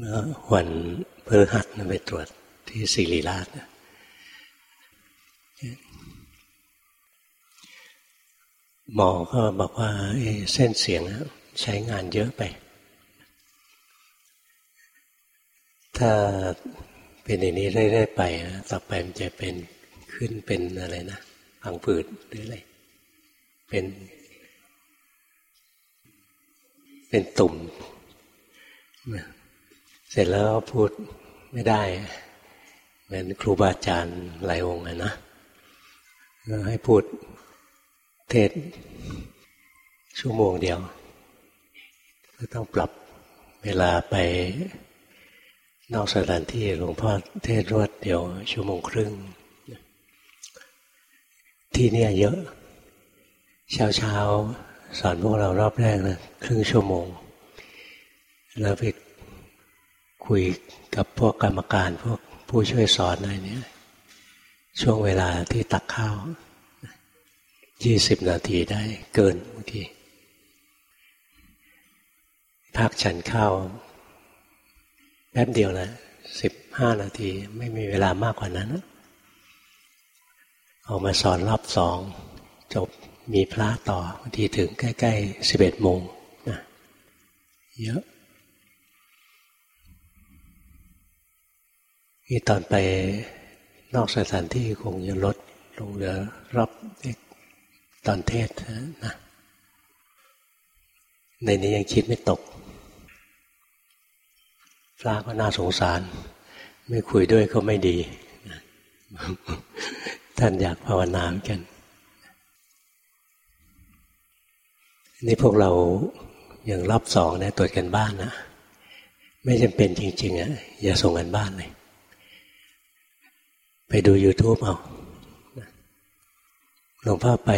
เมื่อวันพฤหัสไปตรวจที่ศิริราชหมอก็บอกว่าเส้นเสียงใช้งานเยอะไป ถ้าเป็นอย่างนี้เรื่อยๆไปต่อไปมันจะเป็นขึ้นเป็นอะไรนะพังผืดหรืออะไร เป็น เป็นตุ่ม เสร็จแล้วพูดไม่ได้เหมือนครูบาอาจารย์หลายองค์นะให้พูดเทศชั่วโมงเดียว ก็ต้องปรับเวลาไปนอกสถานที่หลวงพ่อเทศรวดเดียว ชั่วโมงครึ่ง ที่นี่เยอะ เช้าเช้าสอนพวกเรารอบแรกนะครึ่งชั่วโมง แล้วไป คุยกับพวกกรรมการพวกผู้ช่วยสอนอะไรเนี้ยช่วงเวลาที่ตักข้าวยี่สิบนาทีได้เกินบางทีพักฉันข้าวแป๊บเดียวนะสิบห้านาที ไม่มีเวลามากกว่านั้นออกมาสอนรอบสอง จบมีพระต่อบางทีถึงใกล้ๆสิบเอ็ดโมงนะเยอะ นี่ตอนไปนอกสถานที่คงจะลดลงเหลือรอบตอนเทศนะในนี้ยังคิดไม่ตกพระก็น่าสงสาร ไม่คุยด้วยก็ไม่ดี ท่านอยากภาวนาเหมือนกัน นี่พวกเราอย่างรอบสองเนี่ยตรวจกันบ้านนะ ไม่จำเป็นจริง ๆอะอย่าส่งกันบ้านเลย ไปดู YouTube เอาหลวงพ่อไป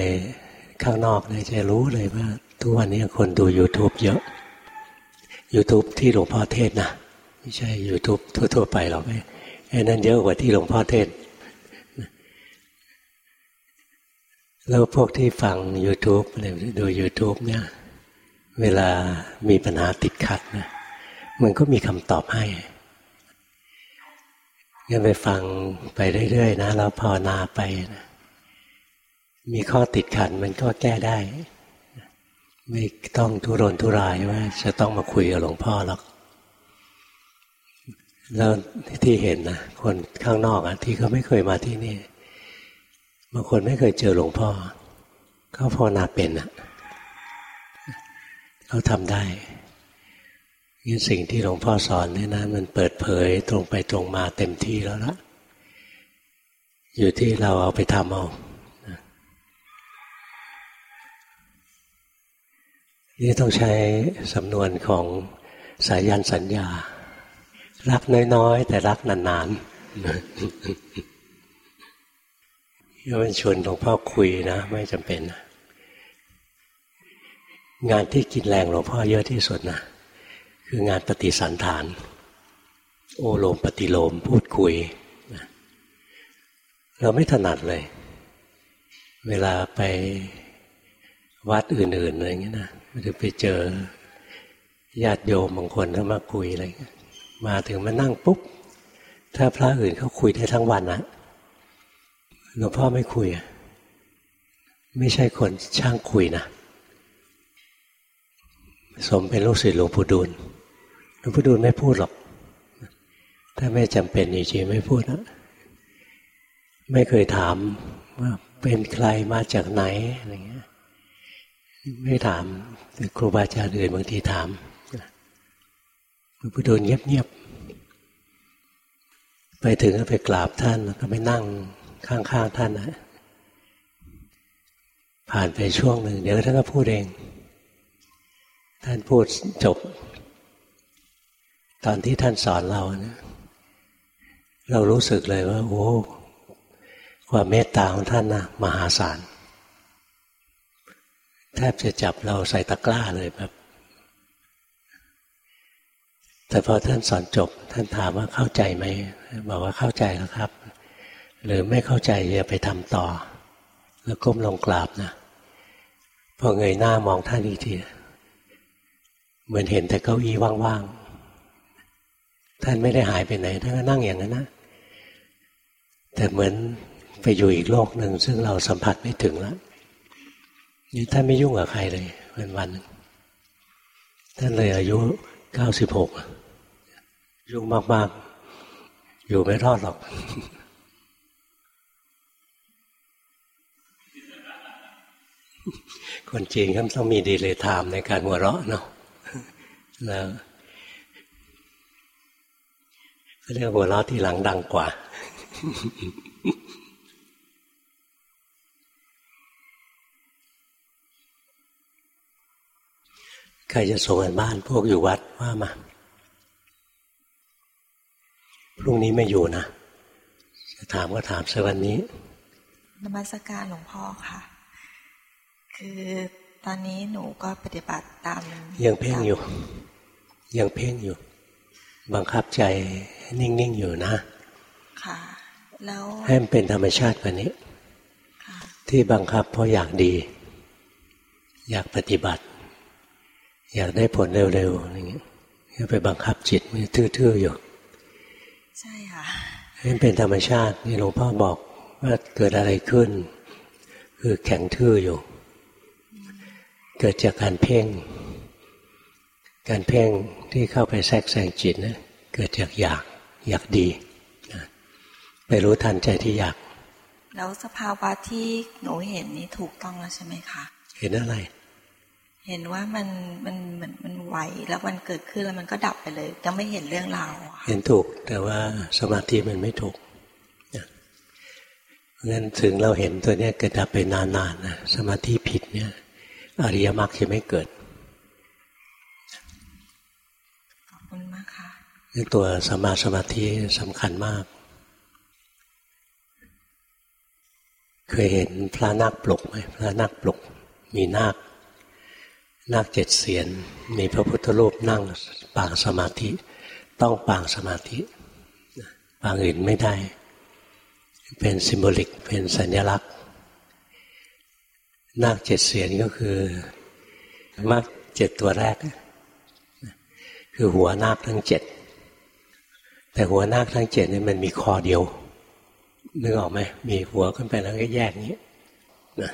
ข้างนอกเนี่ยจะรู้เลยว่า ทุกวันนี้คนดู YouTube เยอะ YouTube ที่หลวงพ่อเทศนะไม่ใช่ YouTube ทั่ว ๆ ไปหรอกไอ้นั่นเยอะกว่าที่หลวงพ่อเทศ แล้วพวกที่ฟัง YouTube อะไรดู YouTube เนี่ย เวลามีปัญหาติดขัดนะมันก็มีคำตอบให้ งั้นไปฟังไปเรื่อยๆนะแล้วภาวนาไปนะมีข้อติดขัดมันก็แก้ได้ ไม่ต้องทุรนทุรายว่าจะต้องมาคุยกับหลวงพ่อหรอกแล้วที่เห็นนะคนข้างนอกอะที่เขาไม่เคยมาที่นี่บางคนไม่เคยเจอหลวงพ่อเขาภาวนาเป็นอะเขาทำได้ นี่สิ่งที่หลวงพ่อสอนนี่นะมันเปิดเผยตรงไปตรงมาเต็มที่แล้วละอยู่ที่เราเอาไปทำเอานี่ต้องใช้สำนวนของสายันสัญญา รักน้อยๆ แต่รักนานๆถ้ามันชวนหลวงพ่อคุยนะ ไม่จำเป็น งานที่กินแรงหลวงพ่อเยอะที่สุดนะ คืองานปฏิสันฐาน โอโลมปฏิโลมพูดคุยเราไม่ถนัดเลย เวลาไปวัดอื่นๆอะไรเงี้ยนะหรือไปเจอญาติโยมบางคนเขามาคุยอะไรมาถึงมานั่งปุ๊บ ถ้าพระอื่นเขาคุยได้ทั้งวันนะหลวงพ่อไม่คุยไม่ใช่คนช่างคุยนะสมเป็นลูกศิษย์หลวงปู่ดูล หลวงพ่อดูลไม่พูดหรอก ถ้าไม่จำเป็นจริงๆไม่พูดนะไม่เคยถามว่าเป็นใครมาจากไหนอะไรเงี้ย ไม่ถามครูบาอาจารย์อื่นบางทีถามหลวงพ่อดูลเงียบๆไปถึงก็ไปกราบท่านแล้วก็ไปนั่งข้างๆท่านนะผ่านไปช่วงหนึ่งเดี๋ยวท่านก็พูดเอง ท่านพูดจบ ตอนที่ท่านสอนเรานะเรารู้สึกเลยว่า โอ้ความเมตตาของท่านนะมหาศาลแทบจะจับเราใส่ตะกร้าเลยแบบ แต่พอท่านสอนจบ ท่านถามว่าเข้าใจไหมบอกว่าเข้าใจแล้วครับ หรือไม่เข้าใจอย่าไปทำต่อ แล้วก้มลงกราบนะพอเงยหน้ามองท่านอีกทีเหมือนเห็นแต่เก้าอี้ว่างๆ ท่านไม่ได้หายไปไหนท่านก็นั่งอย่างนั้นนะแต่เหมือนไปอยู่อีกโลกหนึ่งซึ่งเราสัมผัสไม่ถึงแล้วนี่ท่านไม่ยุ่งกับใครเลยวันวันท่านเลยอายุเก้าสิบหกยุ่งมาก ๆ อยู่ไม่รอดหรอก คนจีนก็ต้องมีดีเลยไทม์ในการหัวเราะเนาะแล้ว เรียกหัวเราะที่หลังดังกว่า ใครจะส่งกันบ้านพวกอยู่วัดว่ามา พรุ่งนี้ไม่อยู่นะ จะถามก็ถามสักวันนี้ นมัสการหลวงพ่อค่ะ คือตอนนี้หนูก็ปฏิบัติตาม ยังเพ่งอยู่ ยังเพ่งอยู่ บังคับใจนิ่ง ๆ อยู่นะ ค่ะ แล้วให้มันเป็นธรรมชาติกว่านี้ค่ะที่บังคับเพราะอยากดี อยากปฏิบัติ อยากได้ผลเร็วๆอย่างเงี้ยไปบังคับจิตมันทื่อๆอยู่ ใช่ค่ะให้มันเป็นธรรมชาตินี่หลวงพ่อบอกว่าเกิดอะไรขึ้น คือแข็งทื่ออยู่ เกิดจากการเพ่ง การเพ่งที่เข้าไปแทรกแซงจิตนะเกิดจากอยากอยากดีนะไปรู้ทันใจที่อยาก แล้วสภาวะที่หนูเห็นนี่ถูกต้องแล้วใช่ไหมคะ เห็นอะไร เห็นว่ามันมันมันมันไหวแล้วมันเกิดขึ้นแล้วมันก็ดับไปเลยยังไม่เห็นเรื่องราวอะค่ะเห็นถูกแต่ว่าสมาธิมันไม่ถูกนะเพราะฉะนั้นถึงเราเห็นตัวเนี้ยเกิดดับไปนานๆนะสมาธิผิดเนี่ย อริยมรรคจะไม่เกิด ขอบคุณมากค่ะ นี่ ตัวสมาสมาธิสำคัญมาก เคยเห็นพระนาคปลกไหมพระนาคปลก มีนาค นาคเจ็ดเสียน มีพระพุทธรูปนั่งปางสมาธิ ต้องปางสมาธิปางอื่นไม่ได้ เป็นซิมโบลิก เป็นสัญลักษณ์ นาคเจ็ดเสียนก็คือมากเจ็ดตัวแรก คือหัวนาคทั้งเจ็ด แต่หัวนาคทั้งเจ็ดนี่มันมีคอเดียวนึกออกไหมมีหัวขึ้นไปแล้วก็แยกนี้นะ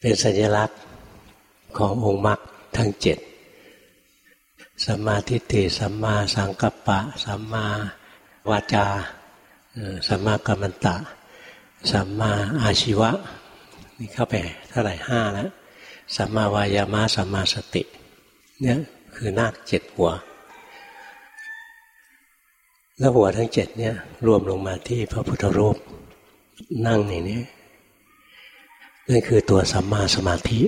เป็นสัญลักษณ์ขององค์มรรคทั้งเจ็ดสัมมาทิฏฐิสัมมาสังกัปปะสัมมาวาจาสัมมากัมมันตะสัมมาอาชีวะ นี่เข้าไปเท่าไหร่ห้าแล้วสัมมาวายามะสัมมาสติ เนี่ยคือนาคเจ็ดหัว แล้วหัวทั้งเจ็ดเนี่ย รวมลงมาที่พระพุทธรูป นั่งในนี้นั่นคือตัวสัมมาสมาธิ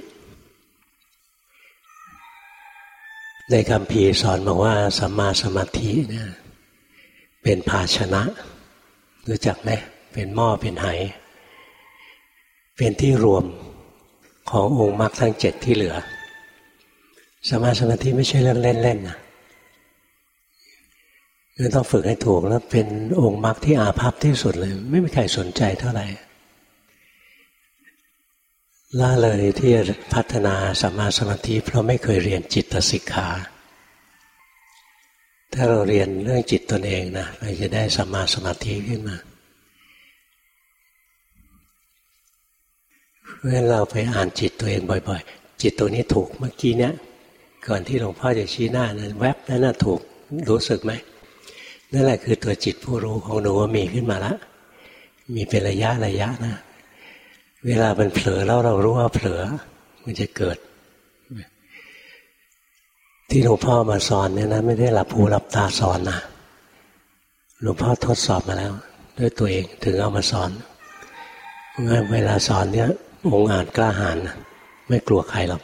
ในคำพีสอนบอกว่าสัมมาสมาธิเนี่ยเป็นภาชนะ รู้จักไหมเป็นหม้อเป็นไหเป็นที่รวมขององค์มรรคทั้งเจ็ดที่เหลือสมาสมาธิไม่ใช่เรื่องเล่นๆนะ คือต้องฝึกให้ถูกแล้วเป็นองค์มรรคที่อาภัพที่สุดเลย ไม่มีใครสนใจเท่าไหร่ล่าเลยที่จะพัฒนาสัมมาสมาธิเพราะไม่เคยเรียนจิตสิกขา ถ้าเราเรียนเรื่องจิตตนเองนะเราจะได้สัมมาสมาธิขึ้นมาเพราะฉะนั้นเราไปอ่านจิตตัวเองบ่อย ๆ จิตตัวนี้ถูกเมื่อกี้เนี้ยก่อนที่หลวงพ่อจะชี้หน้านั้นแวบนั้นน่ะถูกรู้สึกไหม นั่นแหละคือตัวจิตผู้รู้ของหนูว่ามีขึ้นมาแล้วมีเป็นระยะระยะนะ เวลามันเผลอแล้วเรารู้ว่าเผลอ มันจะเกิด ที่หลวงพ่อมาสอนเนี่ยนะไม่ได้หลับหูหลับตาสอนนะหลวงพ่อทดสอบมาแล้ว ด้วยตัวเองถึงเอามาสอนงั้นเวลาสอนเนี่ยองอาจกล้าหาญนะไม่กลัวใครหรอก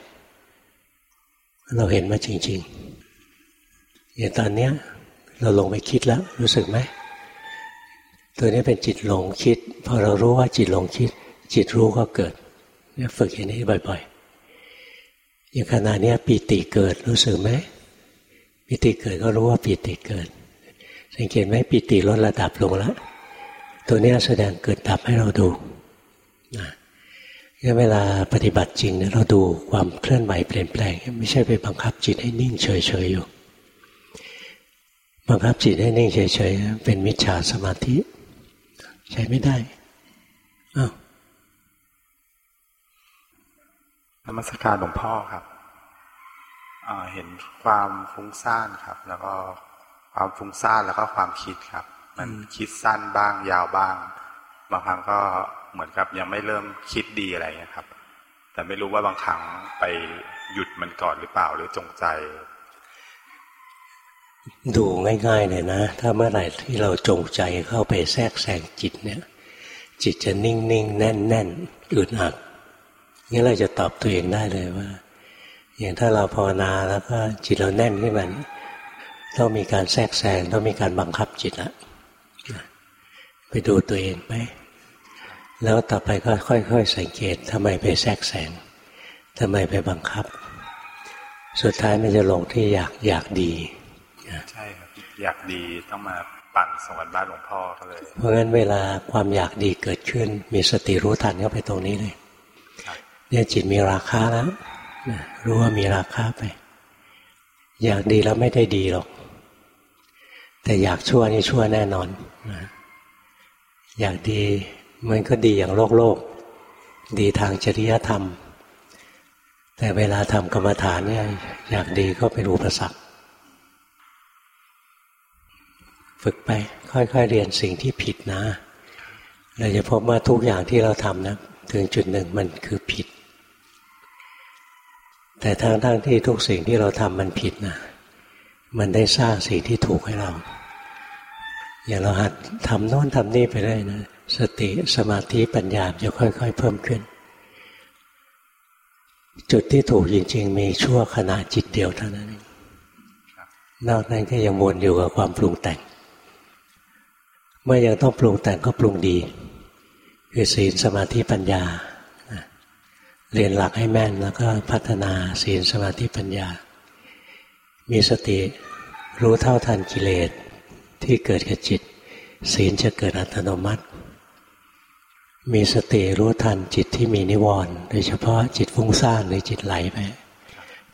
เราเห็นมาจริงๆอย่างตอนเนี้ย เราลงไปคิดแล้ว รู้สึกไหมตัวนี้เป็นจิตหลงคิดพอเรารู้ว่าจิตหลงคิด จิตรู้ก็เกิดเนี่ยฝึกอย่างนี้บ่อยๆอย่างขณะนี้ปีติเกิดรู้สึกไหมปีติเกิดก็รู้ว่าปีติเกิด สังเกตไหมปีติลดระดับลงแล้วตัวนี้แสดงเกิดดับให้เราดูนะเวลาปฏิบัติจริงเนี่ยเราดูความเคลื่อนไหวเปลี่ยนแปลง ไม่ใช่ไปบังคับจิตให้นิ่งเฉยๆอยู่ บังคับจิตให้นิ่งเฉยๆเป็นมิจฉาสมาธิ ใช้ไม่ได้อ้าวนมัสการหลวงพ่อครับเห็นความฟุ้งซ่านครับ แล้วก็ความฟุ้งซ่านแล้วก็ความคิดครับ มันคิดสั้นบ้างยาวบ้างบางครั้งก็เหมือนกับยังไม่เริ่มคิดดีอะไรเงี้ยครับ แต่ไม่รู้ว่าบางครั้งไปหยุดมันก่อนหรือเปล่าหรือจงใจ ดูง่ายๆเลยนะ ถ้าเมื่อไหร่ที่เราจงใจเข้าไปแทรกแซงจิตเนี่ย จิตจะนิ่งๆ แน่นๆอึดอัดงั้นเราจะตอบตัวเองได้เลยว่า อย่างถ้าเราภาวนาแล้วก็จิตเราแน่นขึ้นมาต้องมีการแทรกแซงต้องมีการบังคับจิตละไปดูตัวเองไปแล้วต่อไปก็ค่อย ๆ สังเกตทำไมไปแทรกแซงทำไมไปบังคับ สุดท้ายมันจะลงที่อยากอยากดี ใช่ครับอยากดีต้องมาปั่นสวรรค์บ้านหลวงพ่อเขาเลย เพราะงั้นเวลาความอยากดีเกิดขึ้น มีสติรู้ทันเข้าไปตรงนี้เลยเนี่ยจิตมีราคาแล้วรู้ว่ามีราคาไป อยากดีแล้วไม่ได้ดีหรอก แต่อยากชั่วนี่ชั่วแน่นอนอยากดีมันก็ดีอย่างโลกโลก ดีทางจริยธรรม แต่เวลาทำกรรมฐานเนี่ยอยากดีก็เป็นอุปสรรค ฝึกไป ค่อยๆเรียนสิ่งที่ผิดนะ เราจะพบว่าทุกอย่างที่เราทำนะ ถึงจุดหนึ่งมันคือผิด แต่ทางทางที่ทุกสิ่งที่เราทำมันผิดนะ มันได้สร้างสิ่งที่ถูกให้เรา อย่างเราหัดทำโน้นทำนี่ไปได้นะ สติสมาธิปัญญาจะค่อย ๆ เพิ่มขึ้น จุดที่ถูกจริง ๆ มีชั่วขณะจิตเดียวเท่านั้นนอกนั้นก็ยังวนอยู่กับความปรุงแต่ง มื่อยังต้องปรุงแต่งก็ปรุงดี คือศีลสมาธิปัญญา เรียนหลักให้แม่นแล้วก็พัฒนาศีลสมาธิปัญญา มีสติรู้เท่าทันกิเลสที่เกิดกับจิต ศีลจะเกิดอัตโนมัติ มีสติรู้ทันจิตที่มีนิวรณ์โดยเฉพาะจิตฟุ้งซ่านหรือจิตไหลไป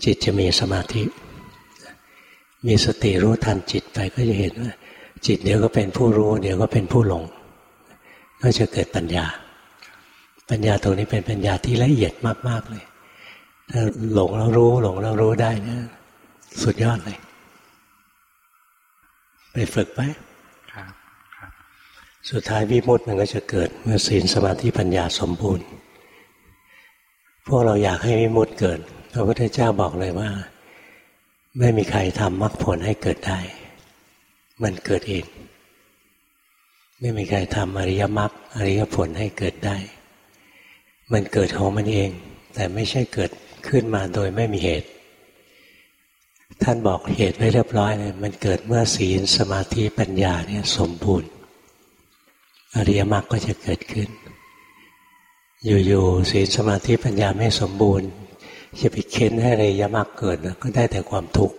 จิตจะมีสมาธิ มีสติรู้ทันจิตไปก็จะเห็นว่า จิตเดี๋ยวก็เป็นผู้รู้ เดี๋ยวก็เป็นผู้หลง ก็จะเกิดปัญญา ปัญญาตรงนี้เป็นปัญญาที่ละเอียดมาก ๆ เลย ถ้าหลงแล้วรู้ หลงแล้วรู้ได้นี่สุดยอดเลย ไปฝึกไปสุดท้ายวิมุตติมันก็จะเกิด เมื่อศีลสมาธิปัญญาสมบูรณ์ พวกเราอยากให้วิมุตติเกิดพระพุทธเจ้าบอกเลยว่า ไม่มีใครทำมรรคผลให้เกิดได้ มันเกิดเอง ไม่มีใครทำอริยมรรคอริยผลให้เกิดได้ มันเกิดของมันเอง แต่ไม่ใช่เกิดขึ้นมาโดยไม่มีเหตุ ท่านบอกเหตุไว้เรียบร้อยเลยมันเกิดเมื่อศีลสมาธิปัญญาเนี่ยสมบูรณ์ อริยมรรคก็จะเกิดขึ้น อยู่ๆศีลสมาธิปัญญาไม่สมบูรณ์จะไปเค้นให้อริยมรรคเกิดก็ได้แต่ความทุกข์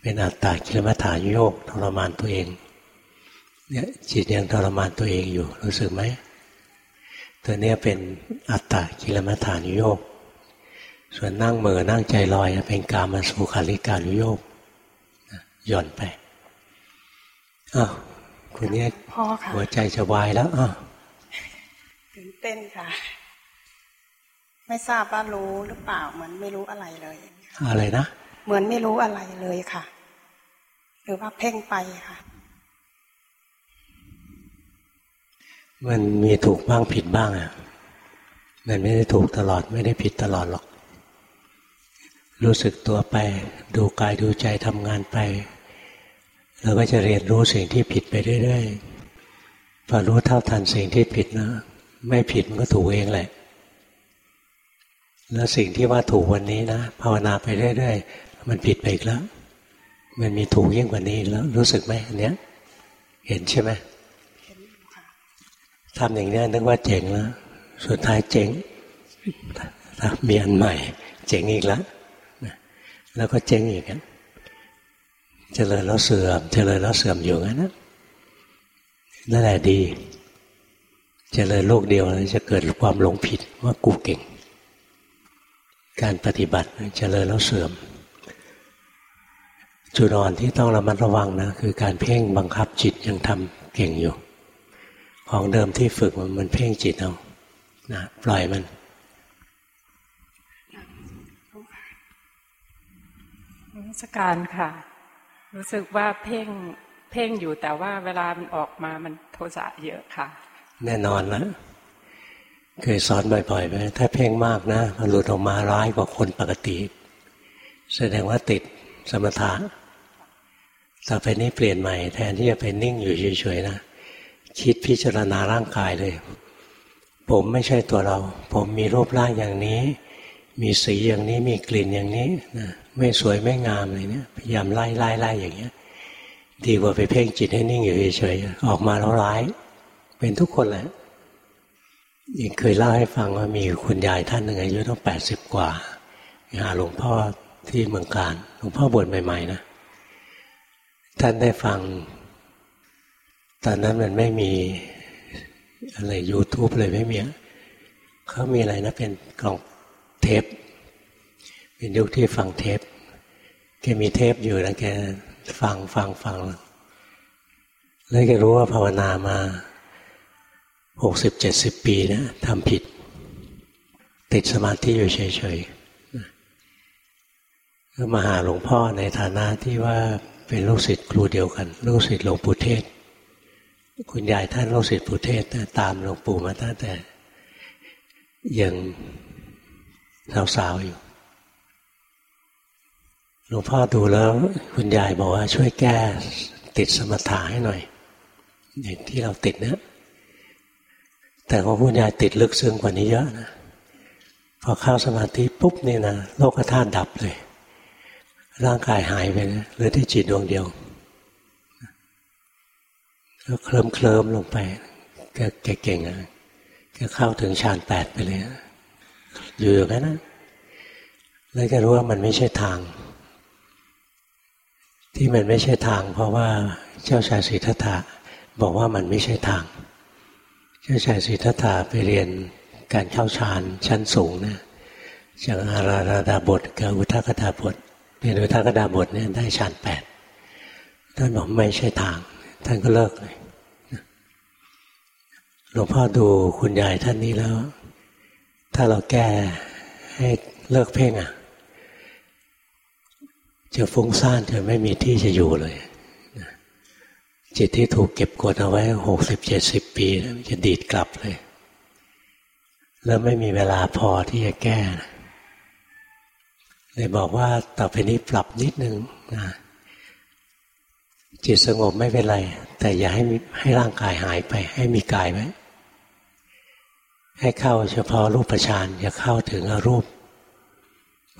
เป็นอัตตกิลมถานุโยคทรมานตัวเอง เนี่ยจิตยังทรมานตัวเองอยู่ รู้สึกไหมตัวนี้เป็นอัตตกิลมถานุโยคส่วนนั่งเหม่อนั่งใจลอยเป็นกามสุขัลลิกานุโยคหย่อนไปอ้าวคุณเนี่ยพ่อค่ะหัวใจจะวายแล้วอะตื่นเต้นค่ะ ไม่ทราบว่ารู้หรือเปล่าเหมือนไม่รู้อะไรเลย อะไรนะ เหมือนไม่รู้อะไรเลยค่ะ หรือว่าเพ่งไปค่ะ มันมีถูกบ้างผิดบ้างอะ มันไม่ได้ถูกตลอดไม่ได้ผิดตลอดหรอก รู้สึกตัวไป ดูกายดูใจทำงานไปเราก็จะเรียนรู้สิ่งที่ผิดไปเรื่อยๆ พอรู้เท่าทันสิ่งที่ผิดนะ ไม่ผิดมันก็ถูกเองแหละ แล้วสิ่งที่ว่าถูกวันนี้นะ ภาวนาไปเรื่อยๆ มันผิดไปอีกแล้ว มันมีถูกยิ่งกว่านี้แล้ว รู้สึกไหมอันเนี้ย เห็นใช่ไหมทำอย่างนี้นึกว่าเจ๋งแล้วสุดท้ายเจ๋งมีอันใหม่ เจ๋งอีกแล้วแล้วก็เจ๋งอีกอะเจริญแล้วเสื่อม เจริญแล้วเสื่อมอยู่งั้นนะนั่นแหละดี เจริญโลกเดียวแล้วจะเกิดความหลงผิดว่ากูเก่ง การปฏิบัติเจริญแล้วเสื่อม จุดอ่อนที่ต้องระมัดระวังนะคือการเพ่งบังคับจิตยังทำเก่งอยู่ ของเดิมที่ฝึกมันมันเพ่งจิตเอานะปล่อยมัน รัชการค่ะ รู้สึกว่าเพ่งเพ่งอยู่แต่ว่าเวลามันออกมามันโทสะเยอะค่ะ แน่นอนแล้วเคยสอนบ่อยๆไปถ้าเพ่งมากนะมันหลุดออกมาร้ายกว่าคนปกติ แสดงว่าติดสมถะ ต่อไปนี้เปลี่ยนใหม่แทนที่จะไปนิ่งอยู่เฉยๆนะคิดพิจารณาร่างกายเลย ผมไม่ใช่ตัวเรา ผมมีรูปร่างอย่างนี้ มีสีอย่างนี้มีกลิ่นอย่างนี้นะไม่สวยไม่งามอะไรเนี่ยพยายามไล่ไล่ไล่อย่างเงี้ย ดีกว่าไปเพ่งจิตให้นิ่งอยู่เฉยๆออกมาแล้วร้าย เป็นทุกคนแหละยังเคยเล่าให้ฟังว่ามีคุณยายท่านหนึ่งอายุต้องแปดสิบกว่าหาหลวงพ่อที่เมืองการหลวงพ่อบวชใหม่ๆนะ ท่านได้ฟัง ตอนนั้นมันไม่มีอะไร YouTube เลยไม่มีเขามีอะไรนะเป็นกล่องเทป เป็นยุคที่ฟังเทป แกมีเทปอยู่แล้วแกฟังฟังฟัง แล้วแกรู้ว่าภาวนามาหกสิบเจ็ดสิบปีนะทำผิด ติดสมาธิอยู่เฉยๆก็มาหาหลวงพ่อในฐานะที่ว่า เป็นลูกศิษย์ครูเดียวกัน ลูกศิษย์หลวงปู่เทศ คุณยายท่านลูกศิษย์ปู่เทศตามหลวงปู่มาตั้งแต่ยังสาวๆอยู่หลวงพ่อดูแล้วคุณยายบอกว่าช่วยแก้ติดสมถะให้หน่อยอย่างที่เราติดเนะแต่ของคุณยายติดลึกซึ้งกว่านี้เยอะนะพอเข้าสมาธิปุ๊บนี่นะโลกธาตุดับเลย ร่างกายหายไปนะเหลือที่จิตดวงเดียวก็เคลิมเคลิมลงไปแกเก่งอะแกเข้าถึงฌานแปดไปเลยอยู่อย่างนั้นนะแล้วก็รู้ว่ามันไม่ใช่ทาง ที่มันไม่ใช่ทาง เพราะว่าเจ้าชายสิทธัตถะบอกว่ามันไม่ใช่ทาง เจ้าชายสิทธัตถะไปเรียนการเข้าฌานชั้นสูงนะจากอาราราดาบทกับอุทกดาบท เรียนอุทกดาบทเนี่ยได้ฌานแปดท่านบอกไม่ใช่ทาง ท่านก็เลิกเลยหลวงพ่อดูคุณยายท่านนี้แล้ว ถ้าเราแก้ให้เลิกเพ่งอะจะฟุ้งซ่านจะไม่มีที่จะอยู่เลย จิตที่ถูกเก็บกดเอาไว้หกสิบเจ็ดสิบปีจะดีดกลับเลย แล้วไม่มีเวลาพอที่จะแก้ เลยบอกว่าต่อไปนี้ปรับนิดนึงนะจิตสงบไม่เป็นไร แต่อย่าให้ให้ร่างกายหายไป ให้มีกายไว้ให้เข้าเฉพาะรูปฌานอย่าเข้าถึงอรูป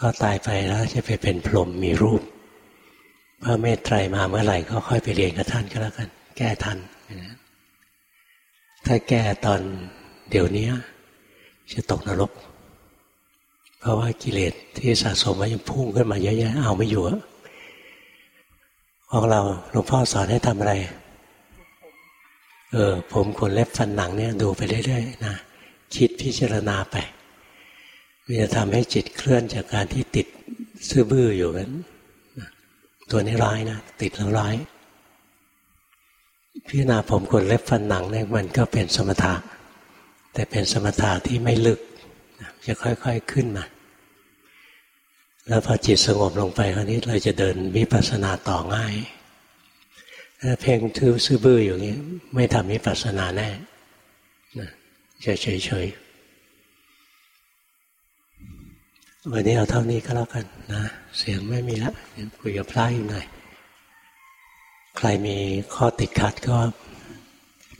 ก็ตายไปแล้วจะไปเป็นพรหมมีรูปพระเมตไตรมาเมื่อไหร่ก็ค่อยไปเรียนกับท่านก็แล้วกัน แก้ทันถ้าแก้ตอนเดี๋ยวนี้จะตกนรก เพราะว่ากิเลสที่สะสมไว้ยังพุ่งขึ้นมาเยอะแยะเอาไม่อยู่ของเราหลวงพ่อสอนให้ทำอะไร เออ ผมขนเล็บฟันหนังเนี่ยดูไปเรื่อยๆนะคิดพิจารณาไปมันจะทำให้จิตเคลื่อนจากการที่ติดซื่อบื้ออยู่นั้นตัวนี้ร้ายนะติดแล้วร้ายพิจารณาผมขนเล็บฟันหนังเนี่ยมันก็เป็นสมถะแต่เป็นสมถะที่ไม่ลึก จะค่อยๆขึ้นมาแล้วพอจิตสงบลงไปคราวนี้เราจะเดินวิปัสสนาต่อง่ายถ้าเพ่งทื่อซื่อบื้ออย่างนี้ ไม่ทำวิปัสสนาแน่จะเฉยๆวันนี้เอาเท่านี้ก็แล้วกันนะ เสียงไม่มีละคุยกับพระอีกหน่อยใครมีข้อติดขัดก็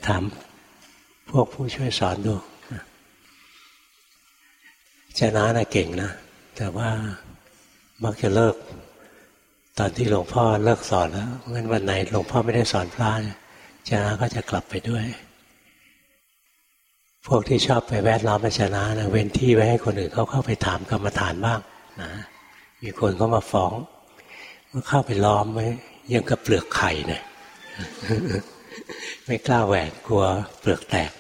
ถามพวกผู้ช่วยสอนดู จะน้านะเก่งนะ แต่ว่ามักจะเลิก ตอนที่หลวงพ่อเลิกสอนแล้วงั้นวันไหนหลวงพ่อไม่ได้สอนพระจน้าก็จะกลับไปด้วย พวกที่ชอบไปแวดล้อมอาจนะเว้นที่ไว้ให้คนอื่นเขาเข้าไปถามกรรมฐานบ้างนะมีคนก็มาฟ้องว่าเข้าไปล้อมไว้ยังกับเปลือกไข่เนะี่ยไม่กล้าแหวกกลัวเปลือกแตก